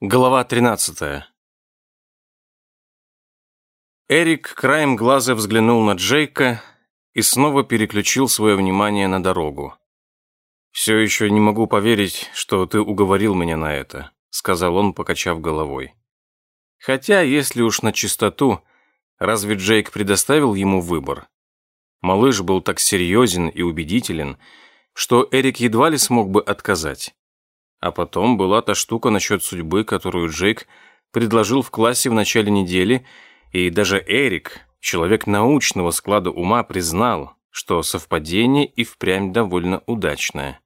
Глава 13. Эрик краем глаза взглянул на Джейка и снова переключил свое внимание на дорогу. «Все еще не могу поверить, что ты уговорил меня на это», сказал он, покачав головой. Хотя, если уж на чистоту, разве Джейк предоставил ему выбор? Малыш был так серьезен и убедителен, что Эрик едва ли смог бы отказать. А потом была та штука насчет судьбы, которую Джейк предложил в классе в начале недели, и даже Эрик, человек научного склада ума, признал, что совпадение и впрямь довольно удачное.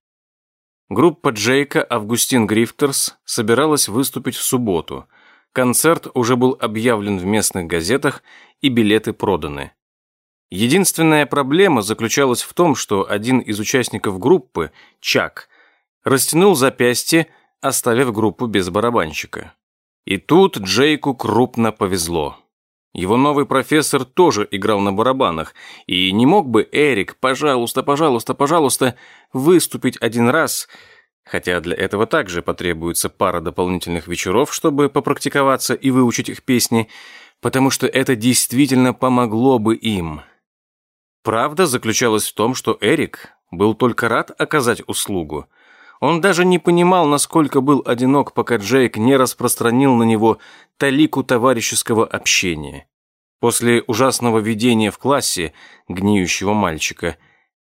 Группа Джейка «Августин Грифтерс» собиралась выступить в субботу. Концерт уже был объявлен в местных газетах, и билеты проданы. Единственная проблема заключалась в том, что один из участников группы, Чак, растянул запястье, оставив группу без барабанщика. И тут Джейку крупно повезло. Его новый профессор тоже играл на барабанах, и не мог бы Эрик, пожалуйста, пожалуйста, пожалуйста, выступить один раз, хотя для этого также потребуется пара дополнительных вечеров, чтобы попрактиковаться и выучить их песни, потому что это действительно помогло бы им. Правда заключалась в том, что Эрик был только рад оказать услугу – он даже не понимал, насколько был одинок, пока Джейк не распространил на него талику товарищеского общения. После ужасного видения в классе гниющего мальчика,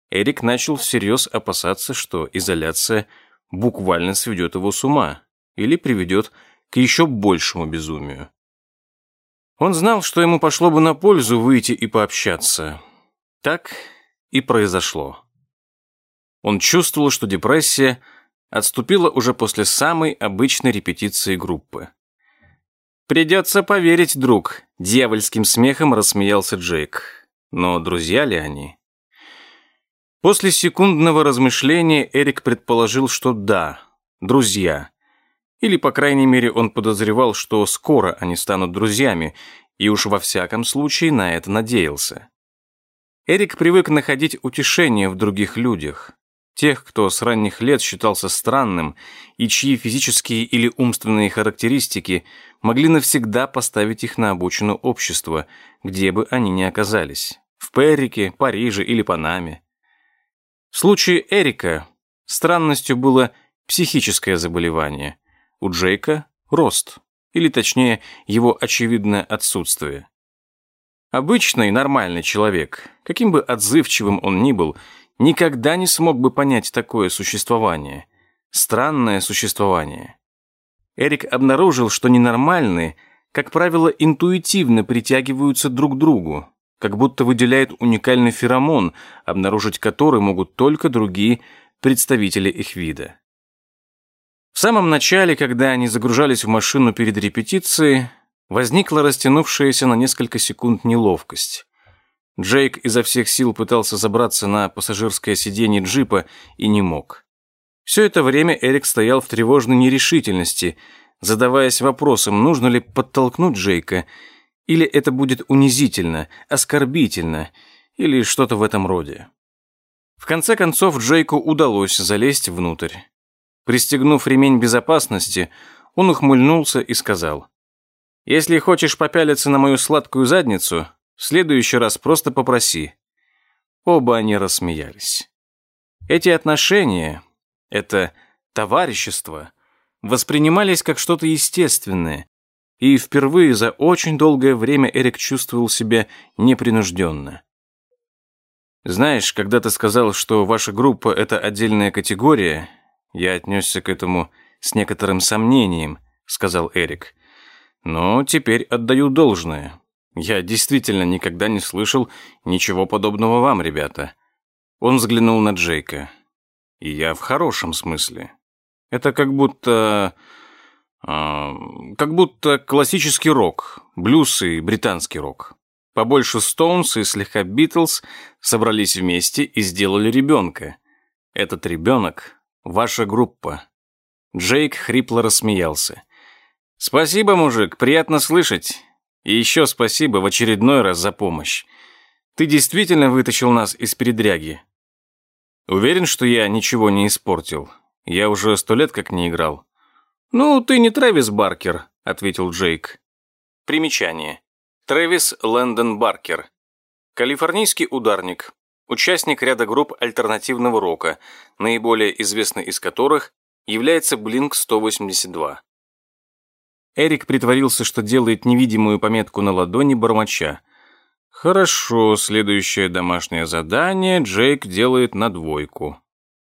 Эрик начал всерьез опасаться, что изоляция буквально сведет его с ума или приведет к еще большему безумию. Он знал, что ему пошло бы на пользу выйти и пообщаться. Так и произошло. Он чувствовал, что депрессия – отступила уже после самой обычной репетиции группы. «Придется поверить, друг», — дьявольским смехом рассмеялся Джейк. Но друзья ли они? После секундного размышления Эрик предположил, что да, друзья. Или, по крайней мере, он подозревал, что скоро они станут друзьями, и уж во всяком случае на это надеялся. Эрик привык находить утешение в других людях, тех, кто с ранних лет считался странным и чьи физические или умственные характеристики могли навсегда поставить их на обочину общества, где бы они ни оказались – в Перрике, Париже или Панаме. В случае Эрика странностью было психическое заболевание, у Джейка – рост, или точнее его очевидное отсутствие. Обычный нормальный человек, каким бы отзывчивым он ни был – никогда не смог бы понять такое существование. Странное существование. Эрик обнаружил, что ненормальные, как правило, интуитивно притягиваются друг к другу, как будто выделяют уникальный феромон, обнаружить который могут только другие представители их вида. В самом начале, когда они загружались в машину перед репетицией, возникла растянувшаяся на несколько секунд неловкость. Джейк изо всех сил пытался забраться на пассажирское сиденье джипа и не мог. Все это время Эрик стоял в тревожной нерешительности, задаваясь вопросом, нужно ли подтолкнуть Джейка, или это будет унизительно, оскорбительно, или что-то в этом роде. В конце концов Джейку удалось залезть внутрь. Пристегнув ремень безопасности, он ухмыльнулся и сказал, «Если хочешь попялиться на мою сладкую задницу, в следующий раз просто попроси». Оба они рассмеялись. Эти отношения, это товарищество, воспринимались как что-то естественное, и впервые за очень долгое время Эрик чувствовал себя непринужденно. «Знаешь, когда ты сказал, что ваша группа — это отдельная категория, я отнесся к этому с некоторым сомнением», — сказал Эрик. «Но теперь отдаю должное. Я действительно никогда не слышал ничего подобного вам, ребята. Он взглянул на Джейка. И я в хорошем смысле. Это как будто... Э, как будто классический рок, блюз и британский рок. Побольше Стоунс и слегка Битлз собрались вместе и сделали ребенка. Этот ребенок — ваша группа. Джейк хрипло рассмеялся. «Спасибо, мужик, приятно слышать. И еще спасибо в очередной раз за помощь. Ты действительно вытащил нас из передряги. Уверен, что я ничего не испортил. Я уже сто лет как не играл. «Ну, ты не Трэвис Баркер», — ответил Джейк. Примечание. Трэвис Лэндон Баркер. Калифорнийский ударник. Участник ряда групп альтернативного рока, наиболее известной из которых является Blink-182. Эрик притворился, что делает невидимую пометку на ладони бормоча. «Хорошо, следующее домашнее задание Джейк делает на двойку».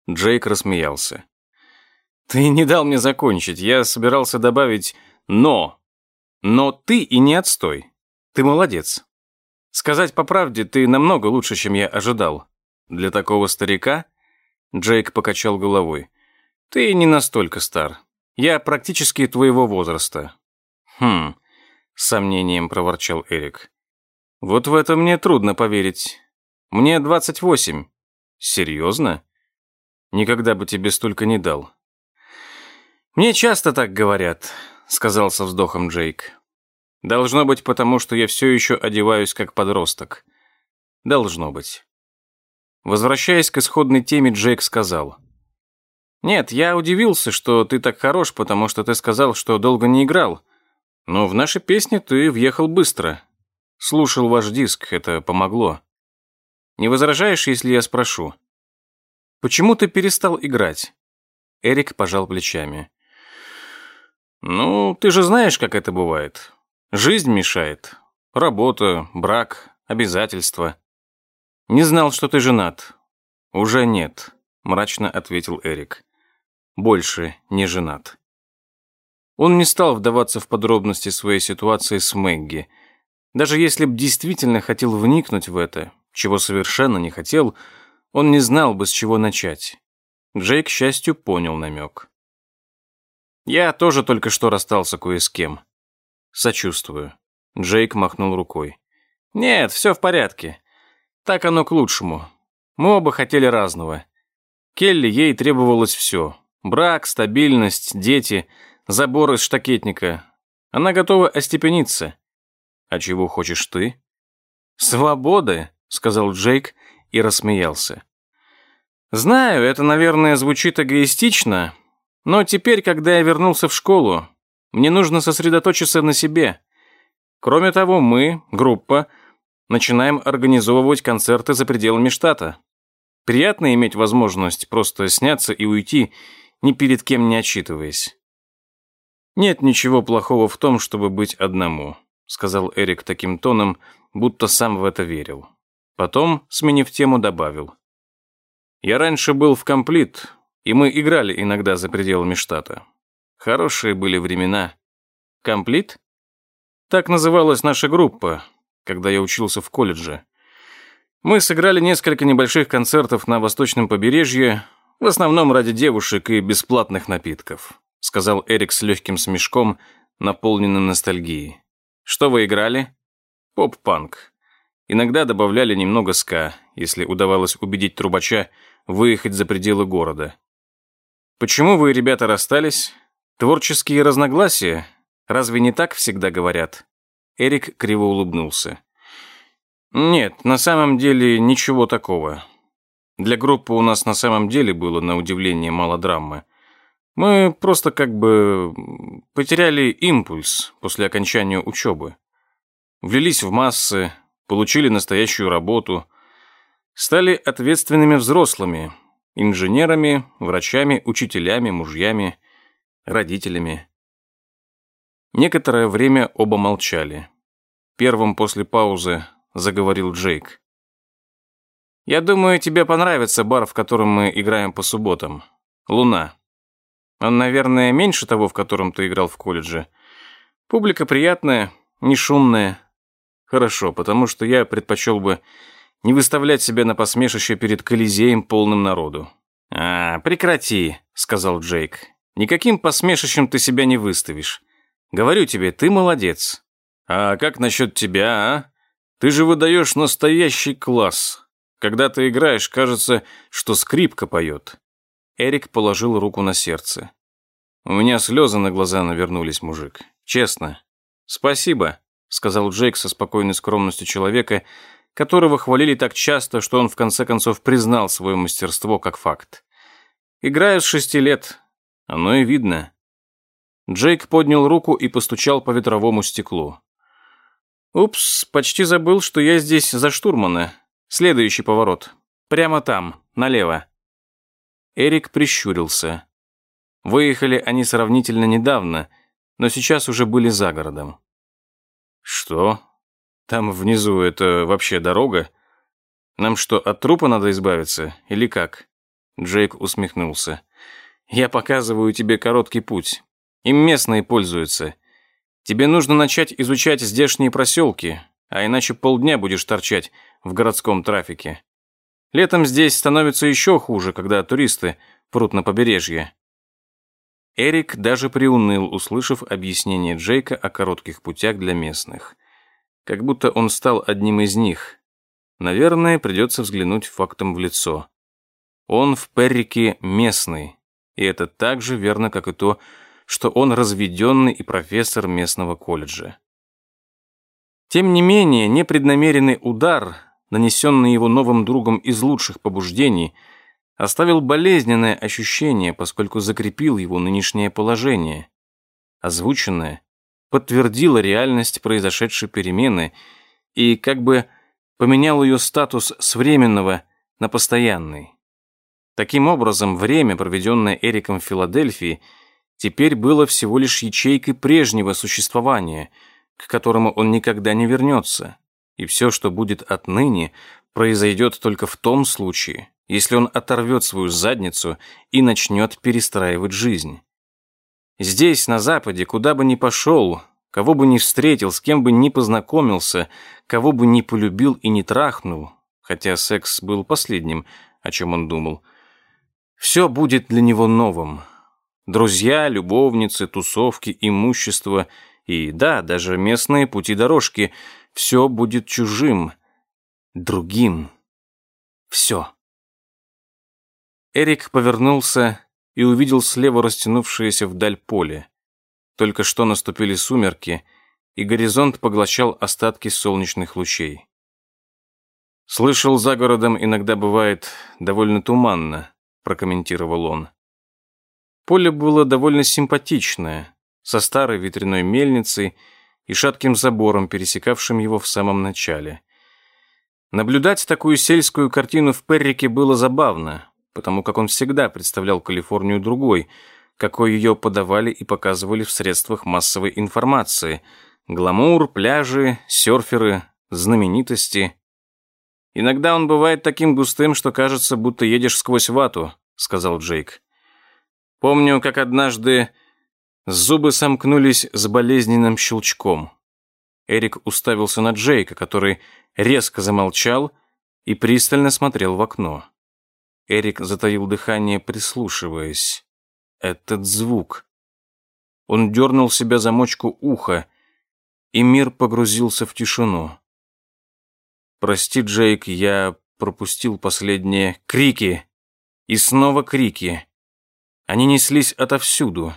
Джейк рассмеялся. «Ты не дал мне закончить. Я собирался добавить «но». Но ты и не отстой. Ты молодец. Сказать по правде, ты намного лучше, чем я ожидал. Для такого старика...» Джейк покачал головой. «Ты не настолько стар. Я практически твоего возраста». «Хм...» — с сомнением проворчал Эрик. «Вот в это мне трудно поверить. Мне двадцать восемь. Серьезно? Никогда бы тебе столько не дал. «Мне часто так говорят», — сказал со вздохом Джейк. «Должно быть потому, что я все еще одеваюсь как подросток. Должно быть». Возвращаясь к исходной теме, Джейк сказал. «Нет, я удивился, что ты так хорош, потому что ты сказал, что долго не играл. Но в нашей песне ты въехал быстро. Слушал ваш диск, это помогло. Не возражаешь, если я спрошу? Почему ты перестал играть?» Эрик пожал плечами. «Ну, ты же знаешь, как это бывает. Жизнь мешает. Работа, брак, обязательства. Не знал, что ты женат. Уже нет», — мрачно ответил Эрик. «Больше не женат». Он не стал вдаваться в подробности своей ситуации с Мэгги. Даже если б действительно хотел вникнуть в это, чего совершенно не хотел, он не знал бы, с чего начать. Джейк, к счастью, понял намек. Я тоже только что расстался кое с кем. Сочувствую. Джейк махнул рукой. Нет, все в порядке. Так оно к лучшему. Мы оба хотели разного. Келли ей требовалось все. Брак, стабильность, дети, забор из штакетника. Она готова остепениться. А чего хочешь ты? Свободы, сказал Джейк и рассмеялся. Знаю, это, наверное, звучит эгоистично, но теперь, когда я вернулся в школу, мне нужно сосредоточиться на себе. Кроме того, мы, группа, начинаем организовывать концерты за пределами штата. Приятно иметь возможность просто сняться и уйти, ни перед кем не отчитываясь. «Нет ничего плохого в том, чтобы быть одному», сказал Эрик таким тоном, будто сам в это верил. Потом, сменив тему, добавил. «Я раньше был в комплит, и мы играли иногда за пределами штата. Хорошие были времена. Комплит? Так называлась наша группа, когда я учился в колледже. Мы сыграли несколько небольших концертов на восточном побережье, в основном ради девушек и бесплатных напитков, сказал Эрик с легким смешком, наполненным ностальгией. Что вы играли? Поп-панк. Иногда добавляли немного ска, если удавалось убедить трубача выехать за пределы города. Почему вы, ребята, расстались? Творческие разногласия? Разве не так всегда говорят? Эрик криво улыбнулся. Нет, на самом деле ничего такого. Для группы у нас на самом деле было, на удивление, мало драмы. Мы просто как бы потеряли импульс после окончания учебы. Влились в массы, получили настоящую работу, стали ответственными взрослыми – Инженерами, врачами, учителями, мужьями, родителями. Некоторое время оба молчали. Первым после паузы заговорил Джейк. «Я думаю, тебе понравится бар, в котором мы играем по субботам. Луна. Он, наверное, меньше того, в котором ты играл в колледже. Публика приятная, не шумная. Хорошо, потому что я предпочел бы не выставлять себя на посмешище перед Колизеем, полным народу. «А, прекрати», — сказал Джейк. «Никаким посмешищем ты себя не выставишь. Говорю тебе, ты молодец. А как насчет тебя, а? Ты же выдаешь настоящий класс. Когда ты играешь, кажется, что скрипка поет». Эрик положил руку на сердце. «У меня слезы на глаза навернулись, мужик. Честно». «Спасибо», — сказал Джейк со спокойной скромностью человека, — которого хвалили так часто, что он в конце концов признал свое мастерство как факт. Играю с шести лет, оно и видно. Джейк поднял руку и постучал по ветровому стеклу. «Упс, почти забыл, что я здесь за штурмана. Следующий поворот. Прямо там, налево». Эрик прищурился. Выехали они сравнительно недавно, но сейчас уже были за городом. «Что? Там внизу это вообще дорога? Нам что, от трупа надо избавиться, или как?» Джейк усмехнулся. «Я показываю тебе короткий путь. Им местные пользуются. Тебе нужно начать изучать здешние проселки, а иначе полдня будешь торчать в городском трафике. Летом здесь становится еще хуже, когда туристы прут на побережье. Эрик даже приуныл, услышав объяснение Джейка о коротких путях для местных. Как будто он стал одним из них. Наверное, придется взглянуть фактом в лицо. Он в Перрике местный, и это так же верно, как и то, что он разведенный и профессор местного колледжа. Тем не менее, непреднамеренный удар, нанесенный его новым другом из лучших побуждений – оставил болезненное ощущение, поскольку закрепил его нынешнее положение. Озвученное подтвердило реальность произошедшей перемены и как бы поменял ее статус с временного на постоянный. Таким образом, время, проведенное Эриком в Филадельфии, теперь было всего лишь ячейкой прежнего существования, к которому он никогда не вернется, и все, что будет отныне, произойдет только в том случае, если он оторвет свою задницу и начнет перестраивать жизнь. Здесь, на Западе, куда бы ни пошел, кого бы ни встретил, с кем бы ни познакомился, кого бы ни полюбил и не трахнул, хотя секс был последним, о чем он думал, все будет для него новым. Друзья, любовницы, тусовки, имущество и, да, даже местные пути-дорожки – все будет чужим, другим. Все. Эрик повернулся и увидел слева растянувшееся вдаль поле. Только что наступили сумерки, и горизонт поглощал остатки солнечных лучей. «Слышал, за городом иногда бывает довольно туманно», прокомментировал он. Поле было довольно симпатичное, со старой ветряной мельницей и шатким забором, пересекавшим его в самом начале. Наблюдать такую сельскую картину в Перрике было забавно, потому как он всегда представлял Калифорнию другой, какой ее подавали и показывали в средствах массовой информации. Гламур, пляжи, серферы, знаменитости. «Иногда он бывает таким густым, что кажется, будто едешь сквозь вату», — сказал Джейк. «Помню, как однажды зубы сомкнулись с болезненным щелчком». Эрик уставился на Джейка, который резко замолчал и пристально смотрел в окно. Эрик затаил дыхание, прислушиваясь. Этот звук. Он дернул себя за мочку уха, и мир погрузился в тишину. «Прости, Джейк, я пропустил последние крики. И снова крики. Они неслись отовсюду.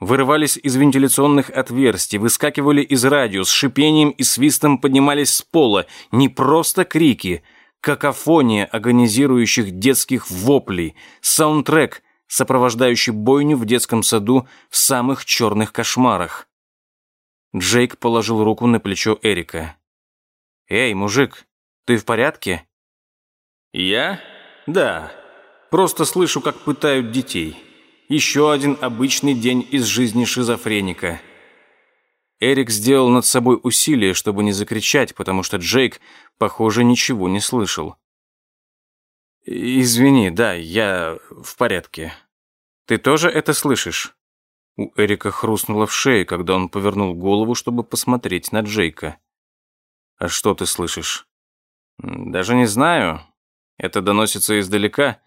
Вырывались из вентиляционных отверстий, выскакивали из радио, с шипением и свистом поднимались с пола. Не просто крики — какофония агонизирующих детских воплей, саундтрек, сопровождающий бойню в детском саду в самых черных кошмарах. Джейк положил руку на плечо Эрика. «Эй, мужик, ты в порядке?» «Я? Да. Просто слышу, как пытают детей. Еще один обычный день из жизни шизофреника». Эрик сделал над собой усилие, чтобы не закричать, потому что Джейк, похоже, ничего не слышал. «Извини, да, я в порядке. Ты тоже это слышишь?» У Эрика хрустнуло в шее, когда он повернул голову, чтобы посмотреть на Джейка. «А что ты слышишь?» «Даже не знаю. Это доносится издалека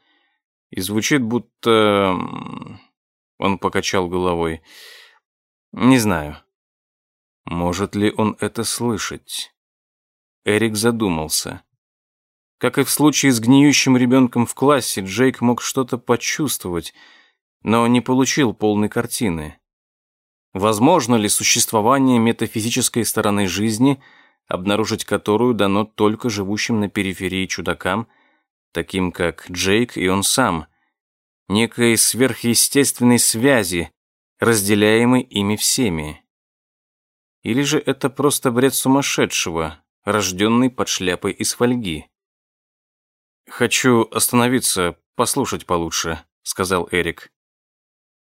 и звучит будто...» Он покачал головой. «Не знаю». Может ли он это слышать? Эрик задумался. Как и в случае с гниющим ребенком в классе, Джейк мог что-то почувствовать, но не получил полной картины. Возможно ли существование метафизической стороны жизни, обнаружить которую дано только живущим на периферии чудакам, таким как Джейк и он сам, некой сверхъестественной связи, разделяемый ими всеми. Или же это просто бред сумасшедшего, рожденный под шляпой из фольги? «Хочу остановиться, послушать получше», — сказал Эрик.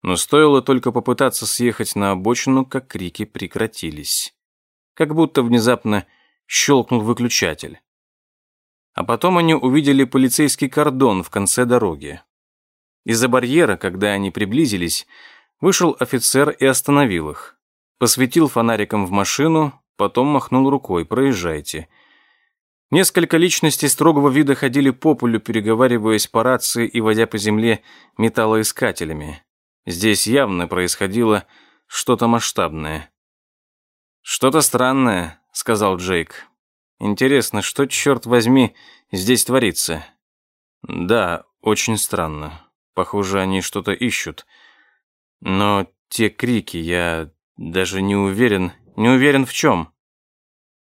Но стоило только попытаться съехать на обочину, как крики прекратились. Как будто внезапно щелкнул выключатель. А потом они увидели полицейский кордон в конце дороги. Из-за барьера, когда они приблизились, вышел офицер и остановил их. Посветил фонариком в машину, потом махнул рукой «Проезжайте». Несколько личностей строгого вида ходили по полю, переговариваясь по рации и водя по земле металлоискателями. Здесь явно происходило что-то масштабное. «Что-то странное», — сказал Джейк. «Интересно, что, черт возьми, здесь творится?» «Да, очень странно. Похоже, они что-то ищут. Но те крики, я даже не уверен, не уверен в чем».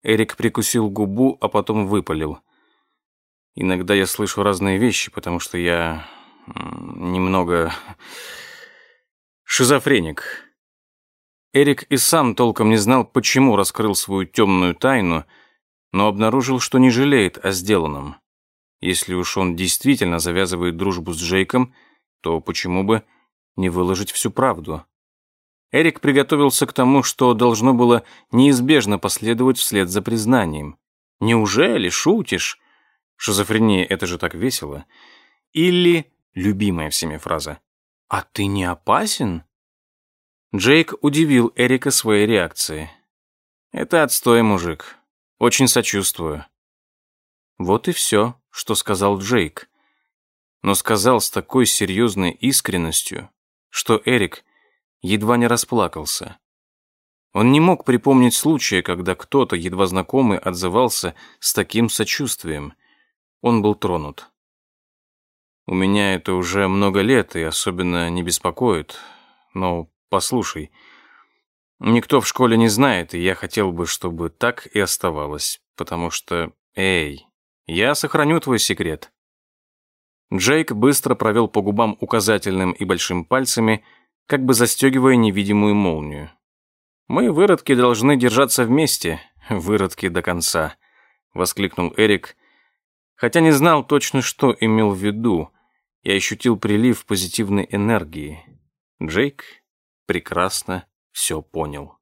Эрик прикусил губу, а потом выпалил. «Иногда я слышу разные вещи, потому что я немного шизофреник». Эрик и сам толком не знал, почему раскрыл свою темную тайну, но обнаружил, что не жалеет о сделанном. Если уж он действительно завязывает дружбу с Джейком, то почему бы не выложить всю правду? Эрик приготовился к тому, что должно было неизбежно последовать вслед за признанием. «Неужели? Шутишь?» Шизофрения — это же так весело. Или, любимая всеми фраза, «А ты не опасен?» Джейк удивил Эрика своей реакцией. «Это отстой, мужик. Очень сочувствую». Вот и все, что сказал Джейк. Но сказал с такой серьезной искренностью, что Эрик едва не расплакался. Он не мог припомнить случая, когда кто-то, едва знакомый, отзывался с таким сочувствием. Он был тронут. «У меня это уже много лет и особенно не беспокоит, но Послушай, никто в школе не знает, и я хотел бы, чтобы так и оставалось, потому что, эй, я сохраню твой секрет». Джейк быстро провел по губам указательным и большим пальцами, как бы застегивая невидимую молнию. «Мы, выродки, должны держаться вместе, выродки до конца», — воскликнул Эрик, хотя не знал точно, что имел в виду. Я ощутил прилив позитивной энергии. Джейк прекрасно все понял.